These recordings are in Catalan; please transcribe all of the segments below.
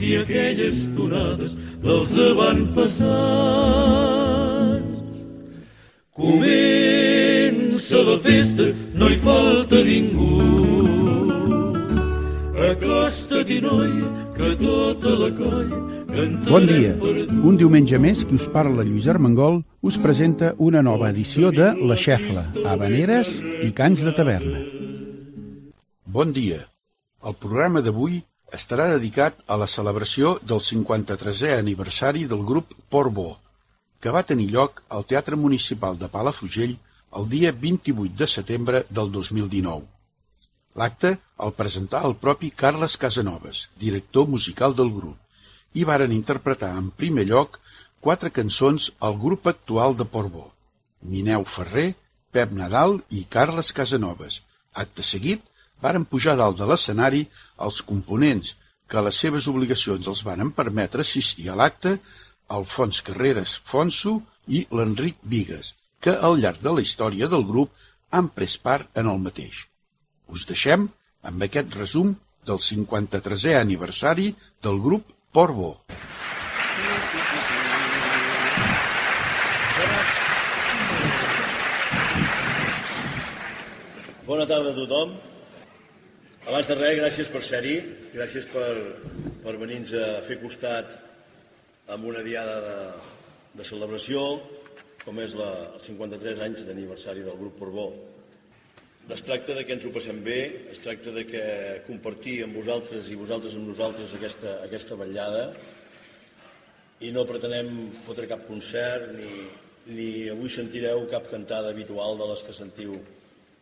i aquelles tonades dels avantpassats. Comença la festa, no hi falta ningú. Acosta't-hi, noi, que tota la colla cantarem Bon dia. Un diumenge més, qui us parla Lluís Armengol us presenta una nova edició de La Xefla, Habaneres i Cants de Taverna. Bon dia. El programa d'avui estarà dedicat a la celebració del 53è aniversari del grup Portbó, que va tenir lloc al Teatre Municipal de Palafrugell el dia 28 de setembre del 2019. L'acte el presentà el propi Carles Casanovas, director musical del grup, i varen interpretar en primer lloc quatre cançons al grup actual de Portbó, Mineu Ferrer, Pep Nadal i Carles Casanovas. Acte seguit, varen pujar dalt de l'escenari els components que les seves obligacions els varen permetre assistir a l'acte, Alfons Carreras Fonso i l'Enric Vigues, que al llarg de la història del grup han pres part en el mateix. Us deixem amb aquest resum del 53è aniversari del grup Portbó. Bona tarda a tothom. Abans de res, gràcies per ser-hi, gràcies per, per venir-nos a fer costat amb una diada de, de celebració, com és la, els 53 anys d'aniversari del grup Porbó. Es tracta de que ens ho passem bé, es tracta de que compartir amb vosaltres i vosaltres amb nosaltres aquesta, aquesta vetllada i no pretenem fotre cap concert ni, ni avui sentireu cap cantada habitual de les que sentiu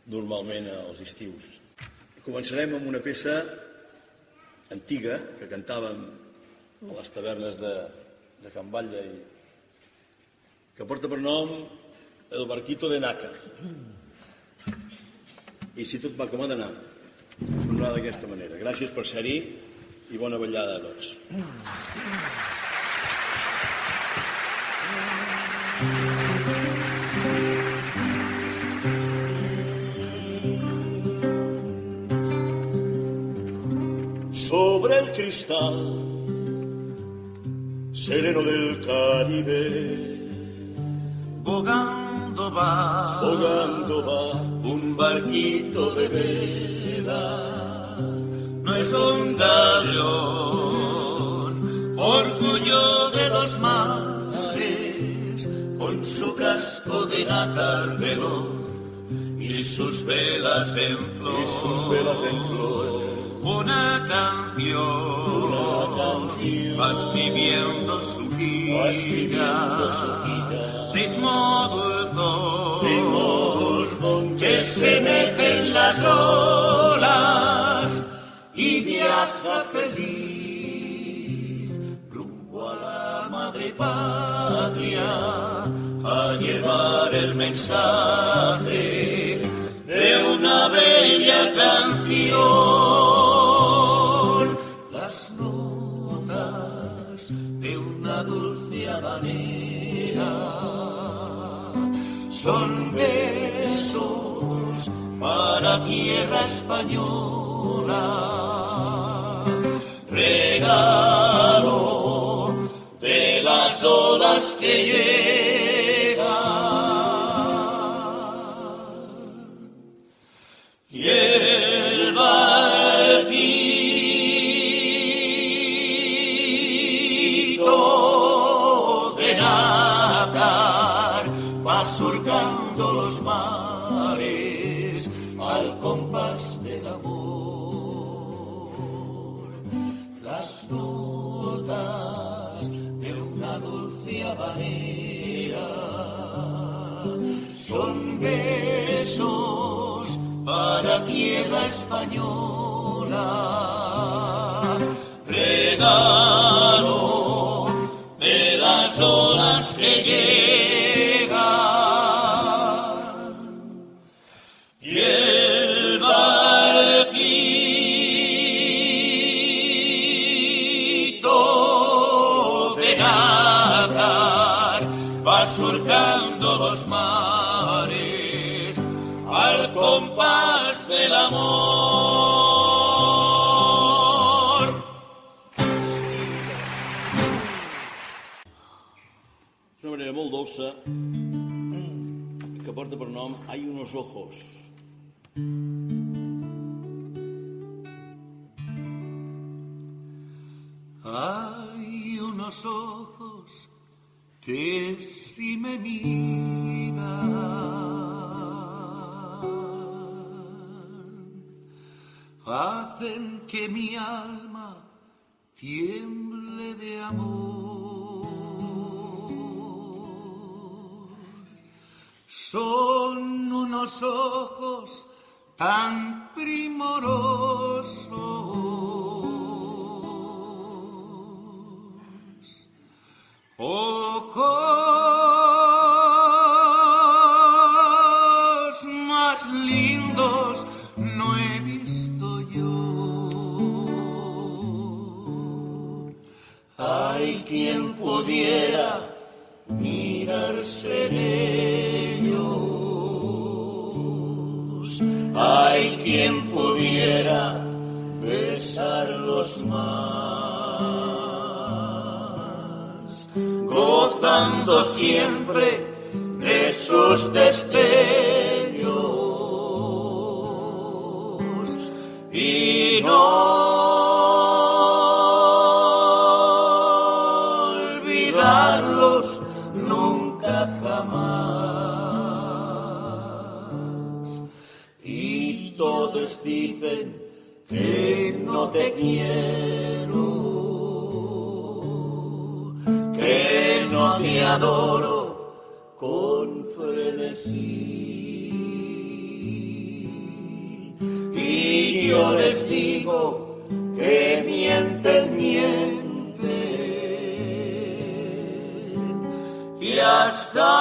normalment als estius. Començarem amb una peça antiga que cantàvem a les tavernes de, de Can Batlle i que porta per nom El barquito de Nácar. I si tot va com ha d'anar, sonarà d'aquesta manera. Gràcies per ser-hi i bona vetllada a tots. Sobre cristal sereno del Caribe, Bogando va bogando va un barquito de vela, no es un galeón, orgullo de los mares, con su casco de nácar veloz y sus velas en flor. y sus velas en flor. Una canción, Una canción va escribiendo su guía. ritmo dulzón, Ritmo dulzón que se mecen las olas y viaja feliz rumbo a la madre patria a llevar el mensaje de una bella canción. Tierra española. Regalo de las olas que dulce habanera son besos para tierra española. Regalo de las olas que llegan Hay unos ojos. Hay unos ojos que si me miran hacen que mi alma tiemble de amor. Unos ojos tan primorosos. Ojos más lindos no he visto yo. Hay quien pudiera siempre de sus destellos y no olvidarlos nunca jamás. Y todos dicen que no te quiero, adoro con frenesí. Y yo les digo que mienten, mienten. Y hasta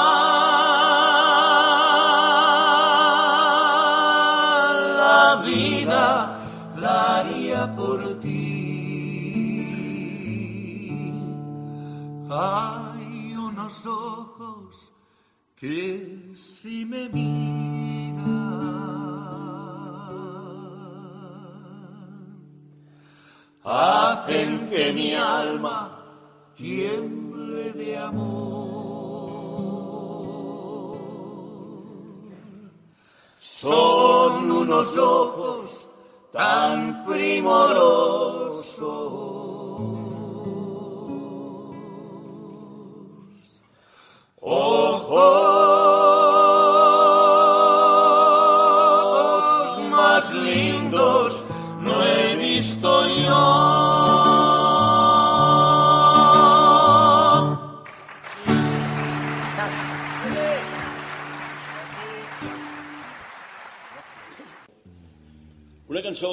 unos ojos tan primorosos.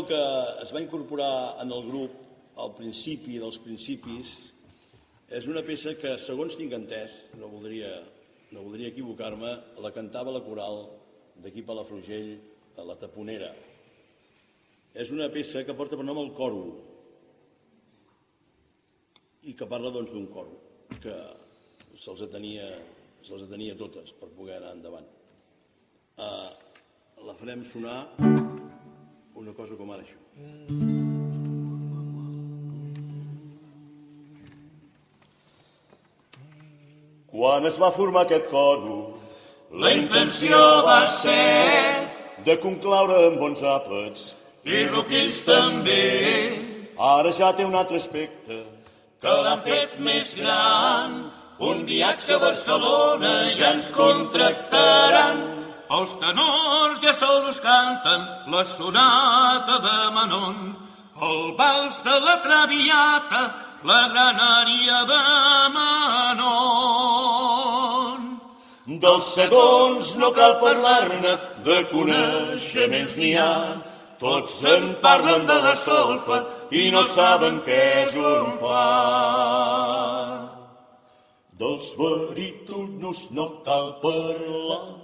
Que es va incorporar en el grup al principi dels principis és una peça que, segons tinc entès, no voldria, no voldria equivocar-me, la cantava la coral d'aquí Palafrugell, a la Taponera. És una peça que porta per nom el coro i que parla doncs d'un coro que se'ls atenia, se'ls atenia totes per poder anar endavant. Uh, la farem sonar una cosa com ara això. Quan es va formar aquest coro La intenció va ser de concloure amb bons àpats, i Roquills també ara ja té un altre aspecte. que l'ha fet més gran un viatge a Barcelona ja ens contractaran. Els tenors ja sols canten la sonata de Manon, el vals de la Traviata, la granària de Manon. Dels segons no cal parlar-ne, de coneixements n'hi ha. Tots en parlen de la solfa i no saben què és un fa. Dels barítonos no cal parlar,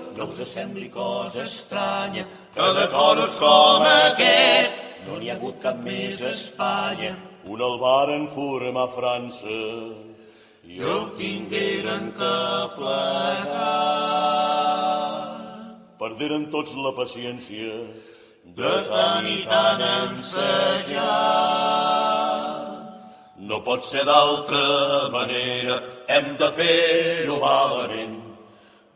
No us sembli cosa estranya que de coros com aquest no n'hi ha hagut cap més a Espanya. Un el varen formar a França i el tingueren que plegar. Perderen tots la paciència de tant i tant ensejar. No pot ser d'altra manera, hem de fer-ho valament.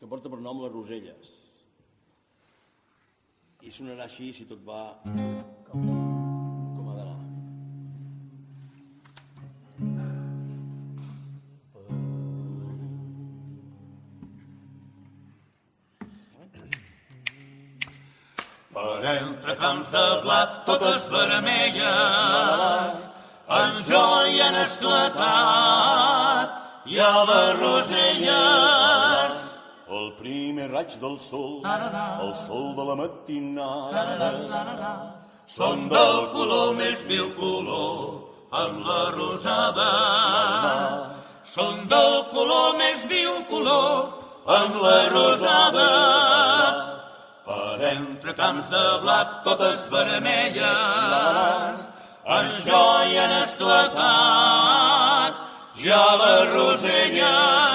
que porta per nom les Roselles. I sonarà així si tot va com, ha d'anar. Per entre camps de blat, totes vermelles, en joia han esclatat, i a les roselles. Primer raig del sol, el sol de la matinada, Són del color més viu color, amb la rosada. Són del color més viu color, amb la rosada. Per entre camps de blat, totes vermelles, en joia han esclatat, ja les roselles.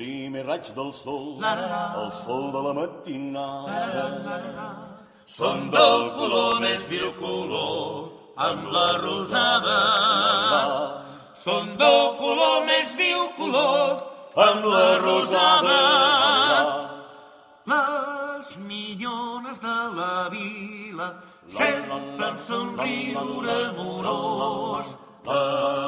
Primer raig del sol, el sol de la matinada, Són del color més viu color, amb la rosada. Són del color més viu color, amb la rosada. Les millones de la vila sempre en somriure amorós. De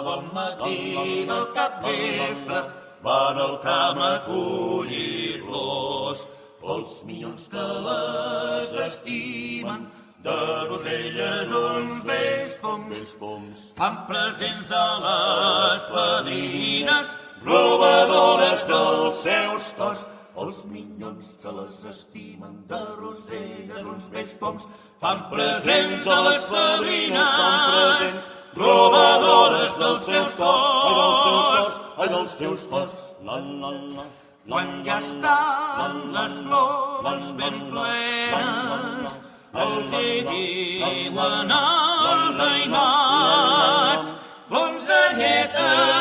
bon matí del capvespre van al camp a collir flors. Els minyons que les estimen de roselles uns vells poms poms, fan presents a les fadrines, robadores dels seus cors. Els minyons que les estimen de roselles, uns vells poms, fan presents a les fadrines, robadores dels seus cors. ai dels teus cors, la, la, la, Quan ja estan les flors ben plenes, els hi diuen els aimats, l'onzelleta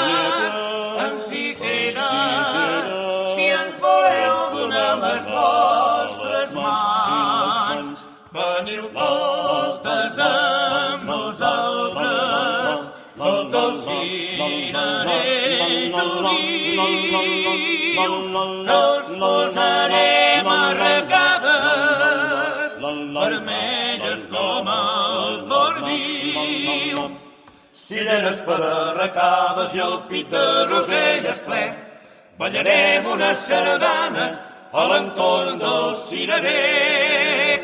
nos posarem arracades, vermelles com el cordiu. Cireres per arracades i el pit de roselles ple, ballarem una sardana a l'entorn del cirerer.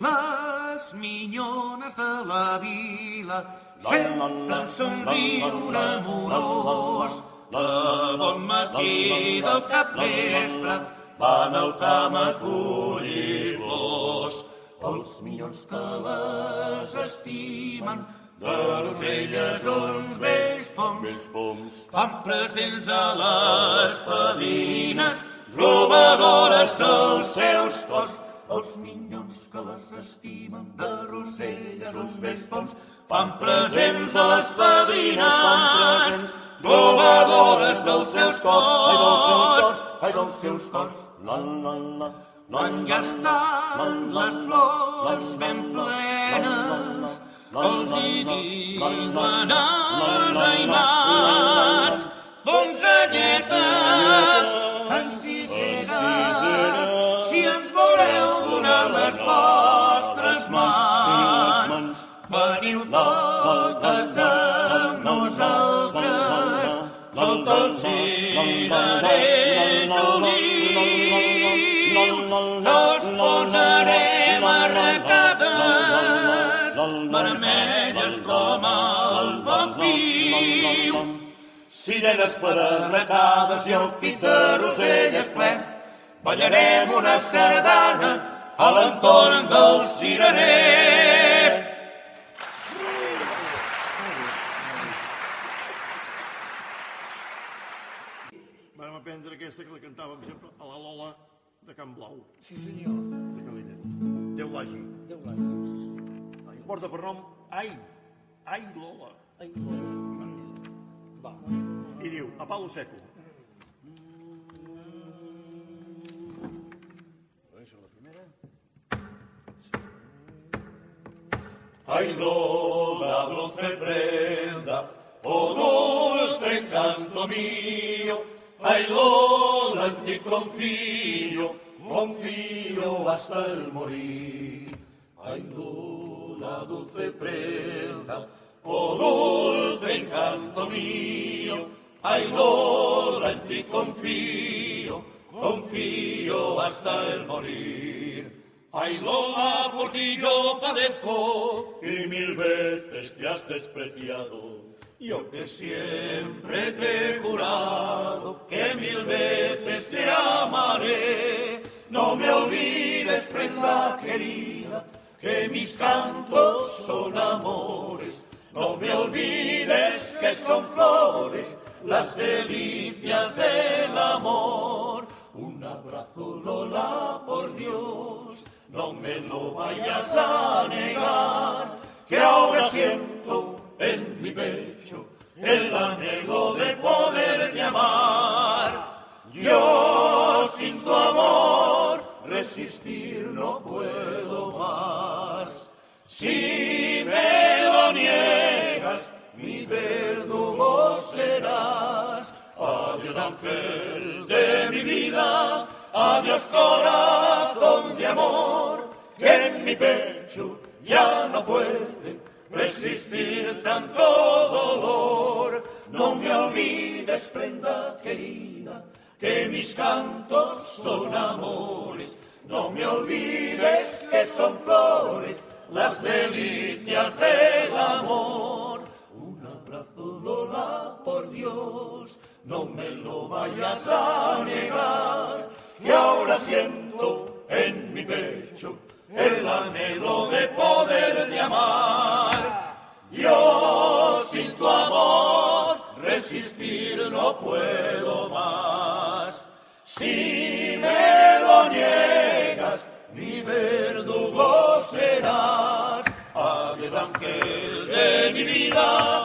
Les minyones de la vila sempre somriure amorós. De bon matí del capvespre van al camp a collir flors. Els minyons que les estimen de roselles uns vells poms poms. fan presents a les fadrines robadores dels seus cors. Els minyons que les estimen de roselles uns vells poms fan presents a les fadrines robadores dels seus cors. Ai, dels seus cors, ai, dels seus cors. La, la, la. Quan ja estan les flors ben plenes, els hi diuen els aimats, donzelleta, en sisera, si ens voleu donar les vostres mans, veniu totes amb sota el cirerer juliu, nos posarem arracades, vermelles com el foc viu. Cireres per arracades i el pit de roselles ple, Ballarem una sardana a l'entorn del cirerer. Vam aprendre aquesta que la cantàvem sempre a la Lola de Can Blau, Sí, senyor. de Calella. Déu l'hagi. Déu l'any. Sí, porta per nom Ai, Ai Lola. Ai, Lola. Va. I diu, a palo seco. Això la primera. Ay, Lola, dulce prenda, oh dulce encanto mío. Ay, Lola, en ti confío, confío hasta el morir. Ay, Lola, dulce prenda, oh dulce encanto mío. Ay, Lola, en ti confío, confío hasta el morir. Ay, Lola, por ti yo padezco y mil veces te has despreciado. Yo que siempre te he jurado que mil veces te amaré. No me olvides, prenda querida, que mis cantos son amores. No me olvides que son flores las delicias del amor. Un abrazo, Lola, por Dios, no me lo vayas a negar, que ahora siento en mi pecho el anhelo de poderte amar. Yo sin tu amor resistir no puedo más. Si me lo niegas, mi verdugo serás. Adiós ángel de mi vida, adiós corazón de amor, que en mi pecho ya no puede resistir tanto dolor. No me olvides, prenda querida, que mis cantos son amores. No me olvides que son flores las delicias del amor. Un abrazo, Lola, por Dios, no me lo vayas a negar, que ahora siento en mi pecho el anhelo de poder de amar. Yo sin tu amor resistir no puedo más. Si me lo niegas, mi verdugo serás. Adiós ángel de mi vida,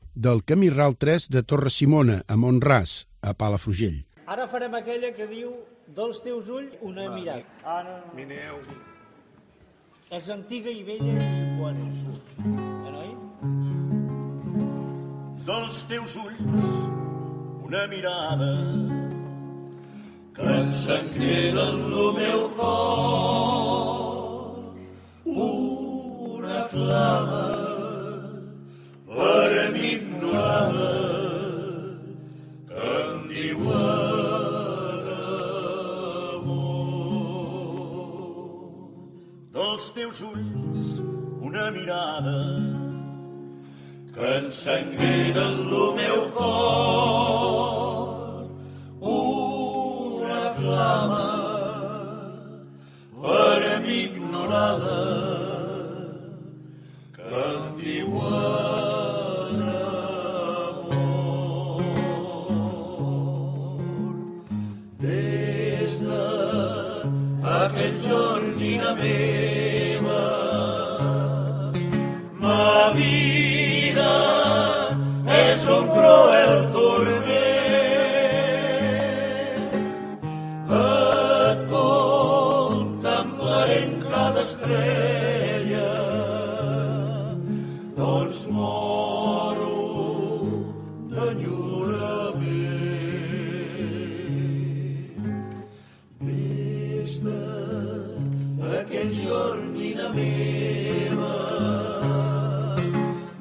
del Camí Ral 3 de Torre Simona, a Montràs, a Palafrugell. Ara farem aquella que diu dels teus ulls una mirada. Ara Mineu. és antiga i vella i bona. Eh, noi? dels teus ulls una mirada que encenguera en lo meu cor una flama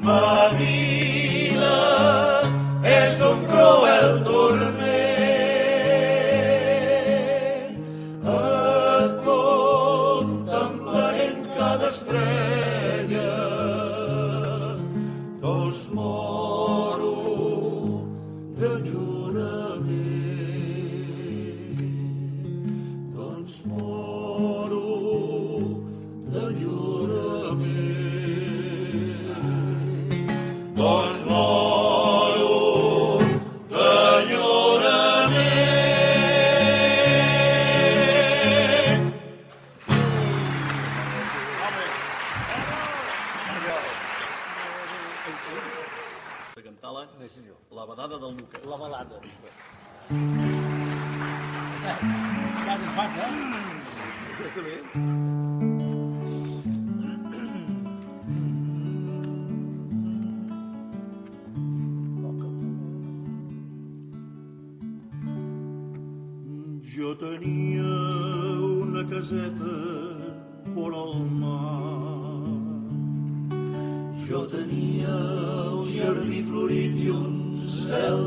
Maria.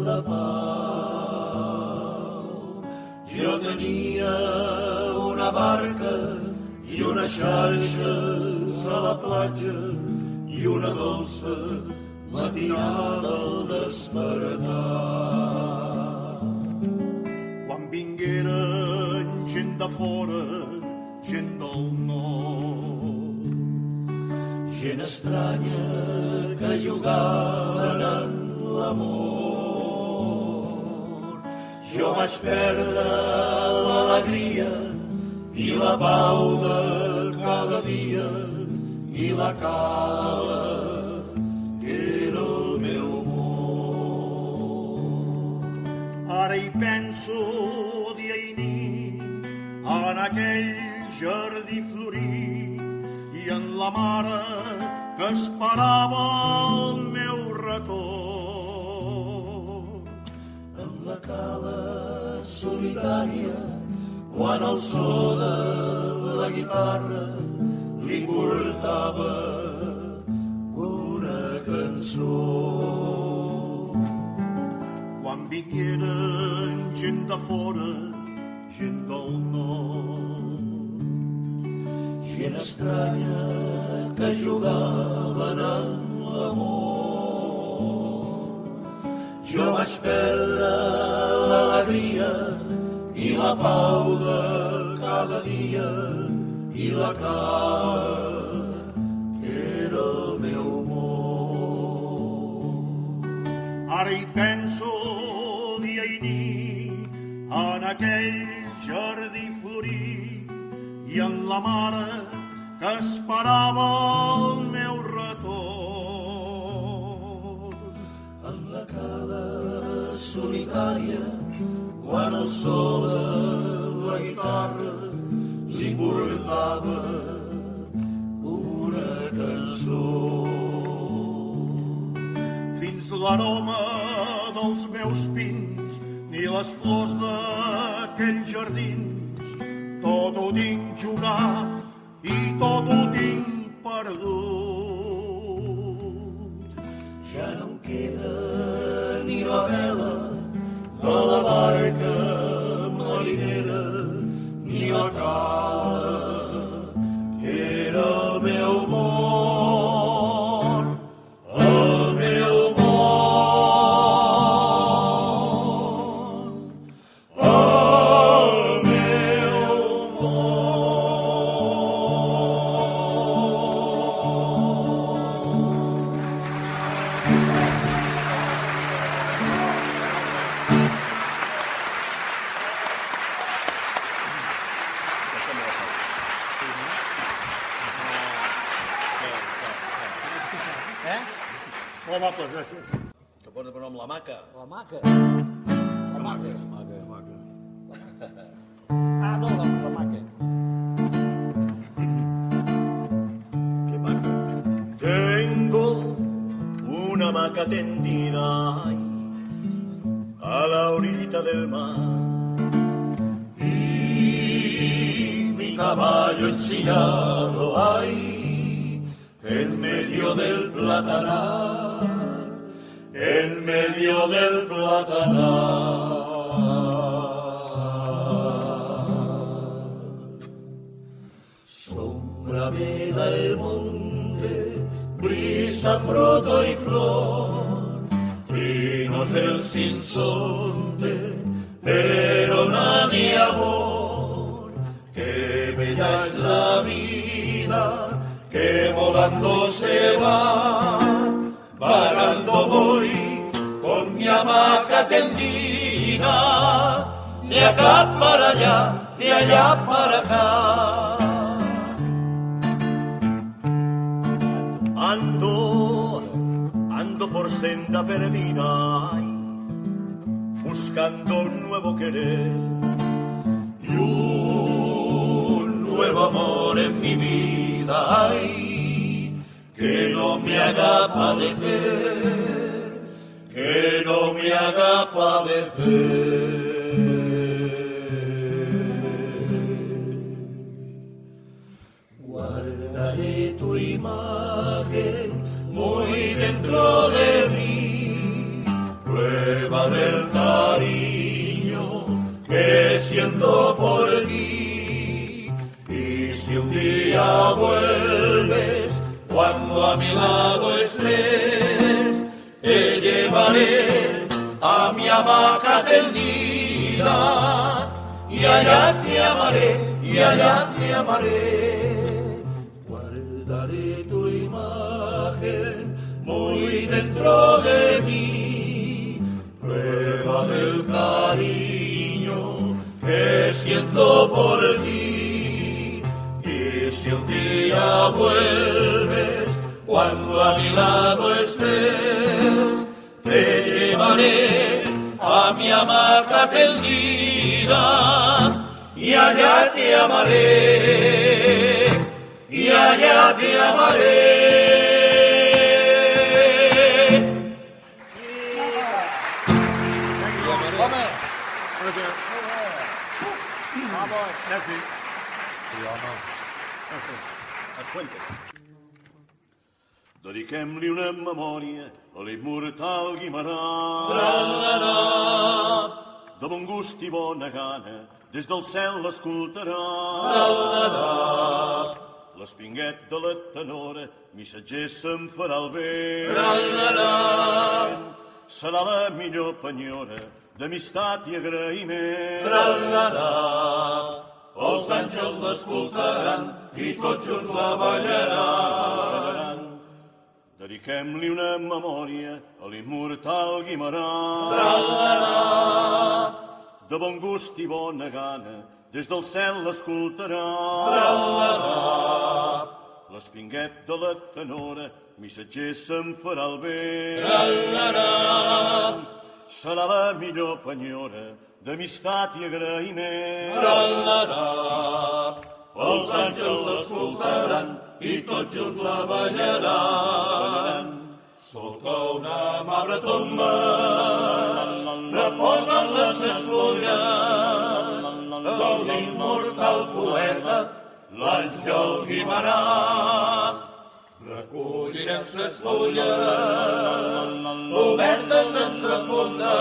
De pau. Jo tenia una barca i una xarxa a la platja i una dolça matinada al despertar. Quan vingueren gent de fora, gent del nord, gent estranya que jugaven Jo vaig perdre l'alegria i la pau de cada dia i la cala que era el meu món. Ara hi penso dia i nit en aquell jardí florit i en la mare que esperava el meu retorn. Cala solitària quan el so de la guitarra li portava una cançó quan vingueren gent de fora, gent del nord, gent estranya que jugaven en l'amor. jo vaig perdre l'alegria i la pau de cada dia i la cara que era el meu món. Ara hi penso dia i nit en aquell jardí florit i en la mare que esperava el meu retorn. En la cala solitària quan el sol la guitarra li portava una cançó. Fins l'aroma dels meus pins ni les flors d'aquells jardins tot ho tinc jugat i tot ho tinc perdut. Ja no em queda ni la vela de la barca brisa, fruto y flor, trinos el sinsonte, pero nadie amor, que bella es la vida, que volando se va, vagando voy con mi hamaca tendida, de acá para allá, de allá para acá. Senda perdida, ay, buscando un nuevo querer. y un nuevo amor en mi vida hay que no me haga padecer, que no me haga padecer. Guardaré tu imagen muy dentro de del cariño que siento por ti. Y si un día vuelves, cuando a mi lado estés, te llevaré a mi hamaca tendida, y allá te amaré, y allá te amaré. Guardaré tu imagen muy dentro de mí, cariño que siento por ti. Y si un día vuelves, cuando a mi lado estés, te llevaré a mi hamaca tendida, y allá te amaré, y allá te amaré. Gràcies. vamos. Merci. Dediquem-li una memòria a l'immortal Guimarà. De bon gust i bona gana, des del cel l'escoltarà. L'espinguet de la tenora, missatger se'n farà el bé. serà la millor penyora d'amistat i agraïment. Tralarà, els àngels l'escoltaran i tots junts la ballaran. Dediquem-li una memòria a l'immortal Guimarà. Tralarà, De bon gust i bona gana, des del cel l'escoltarà. tralarà, L'espinguet de la tenora, missatger se'n farà el bé. tralarà, Serà la millor penyora d'amistat i agraïment. tralarà. Els àngels l'escoltaran i tots junts la ballaran. Sota una amable tomba reposen les tres fulles de l'immortal poeta, l'Àngel Guimarà. Recollirem ses fulles obertes sense funda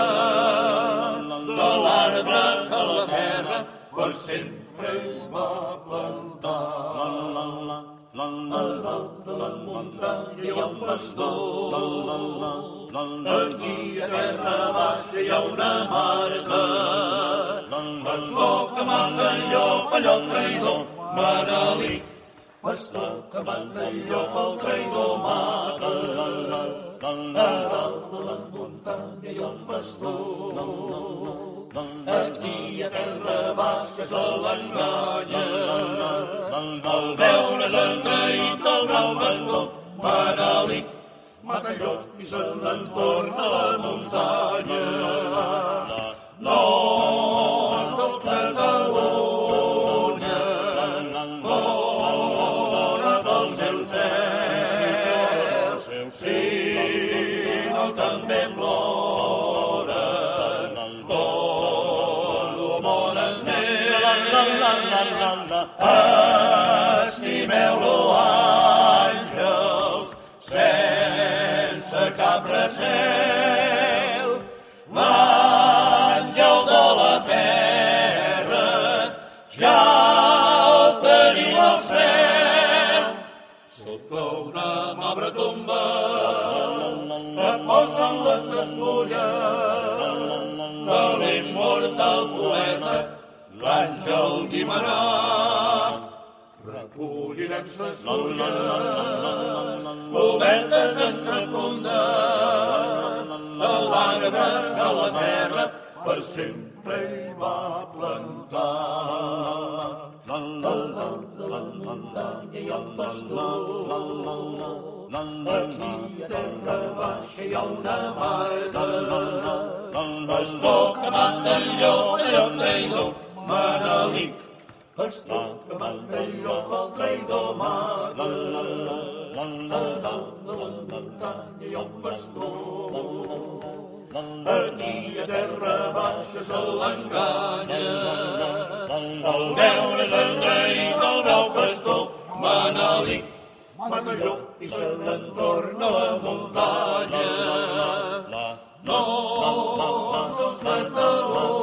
de l'arbre que la terra per sempre hi va plantar. A dalt de la muntanya hi ha un pastor, aquí a terra baixa hi ha una marca. Pastor que mata el llop, allò traïdor, Manalí. Pastor que el llop, el traïdor mata. A dalt de la muntanya hi ha un pastor, aquí a terra baixa se l'enganya. El veure's el traït del brau pastor, Manalí. Mata el llop i se n'en torna a la muntanya. No Estimeu-lo, àngels, sense cap recel. l'Àngel Guimarà. Recollirem ses fulles cobertes en sa funda de l'arbre que la terra per sempre hi va plantar. Ha un pastor, aquí a terra baixa hi ha una marca. Pastor que mata el llop, el llop traïdor, Manalí. Pastor que mata el llop, el traïdor mata. A dalt de la muntanya hi ha un pastor, aquí a terra baixa se l'enganya. El veure's el traït del brau pastor, Manalí. Mata el llop i se n'en torna a la muntanya. No sos Catalunya,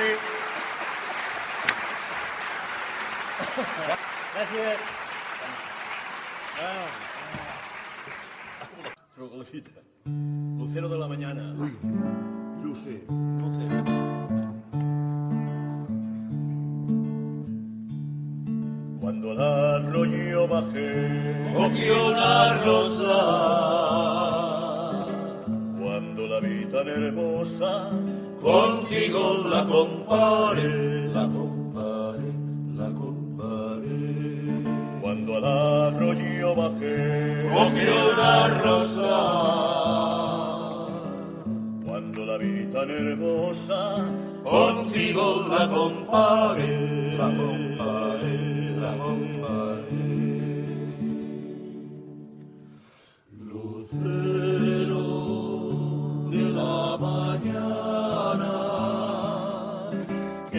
Merci. Cita. Lucero de la mañana. Lucy. Cuando al arroyo bajé, Cogí una rosa, cuando la vi tan hermosa, conmigo la comparen.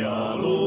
Que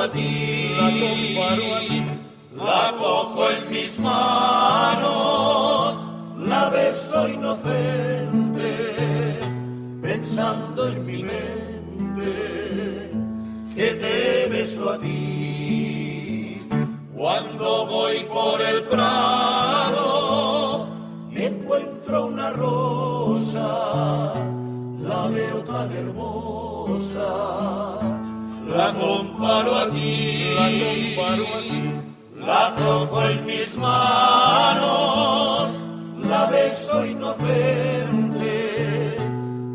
a ti la la cojo en mis manos la beso inocente pensando en mi mente que te beso a ti. Cuando voy por el prado encuentro una rosa la veo tan hermosa la comparo a ti. La comparo a ti. La cojo en mis manos. La beso inocente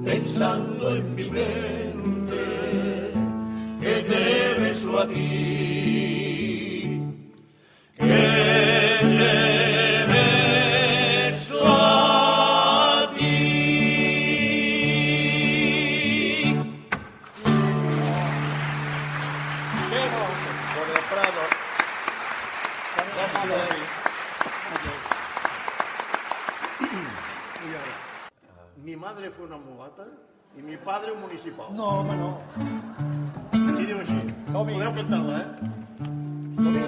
pensando en mi mente que te beso a ti. Que te mi padre un municipal. No, home, no. Aquí diu així. Som-hi. Podeu cantar-la, eh? Som-hi.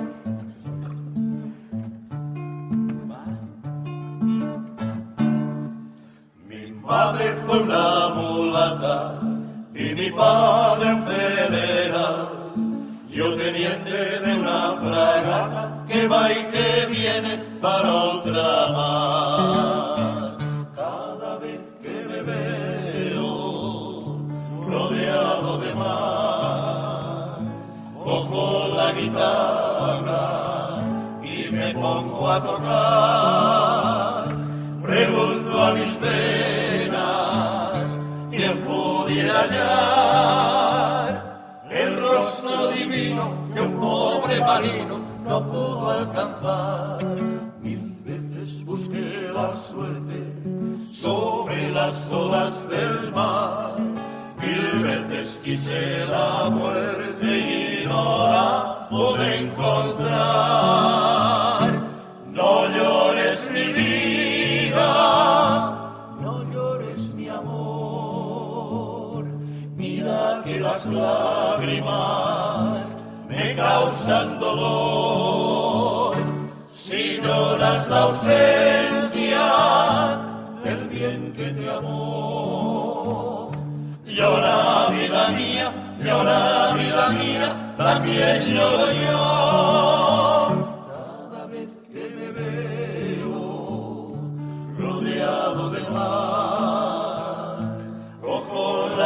Mi madre fue una mulata y mi padre un federal. Yo teniente de una fragata que va y que viene para otra tocar. Pregunto a mis penas quién pudiera hallar el rostro divino que un pobre marino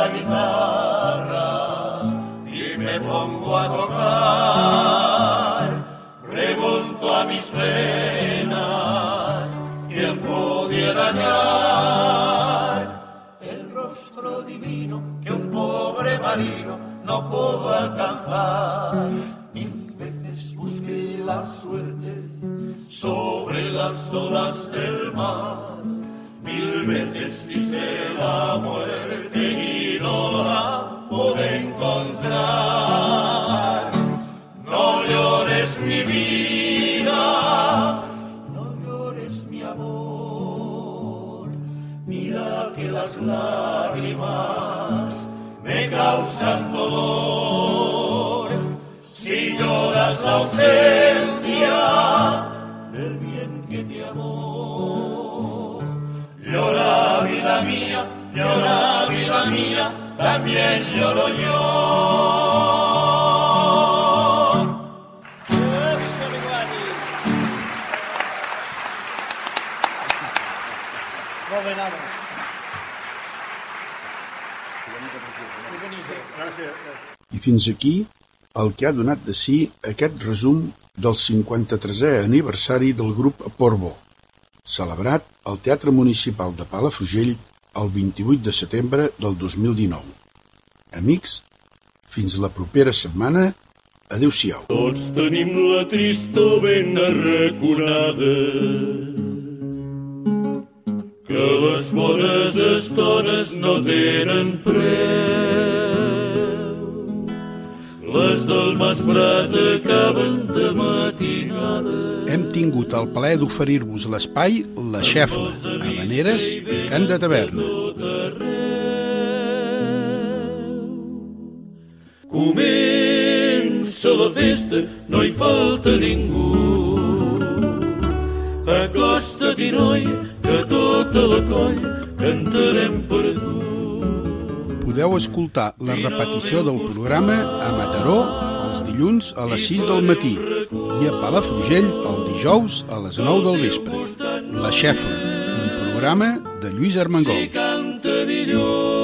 guitarra y me pongo a tocar. Pregunto a mis penas quién pudiera hallar el rostro divino que un pobre marino no pudo alcanzar. Mil veces busqué la suerte sobre las olas del mar. Fins aquí el que ha donat de si aquest resum del 53è aniversari del grup Porbo, celebrat al Teatre Municipal de Palafrugell el 28 de setembre del 2019. Amics, fins la propera setmana. Adéu-siau. Tots tenim la tristor ben arraconada que les bones estones no tenen preu. Del Masprat acaben de matinada. Hem tingut el plaer d'oferir-vos l'espai La Xefla, Habaneres i Cant de Taverna. Comença la festa, no hi falta ningú. Acosta-t'hi, noi, que tota la coll cantarem per tu. Podeu escoltar la repetició del programa a Mataró els dilluns a les 6 del matí i a Palafrugell el dijous a les 9 del vespre. La Xefla, un programa de Lluís Armengol. Si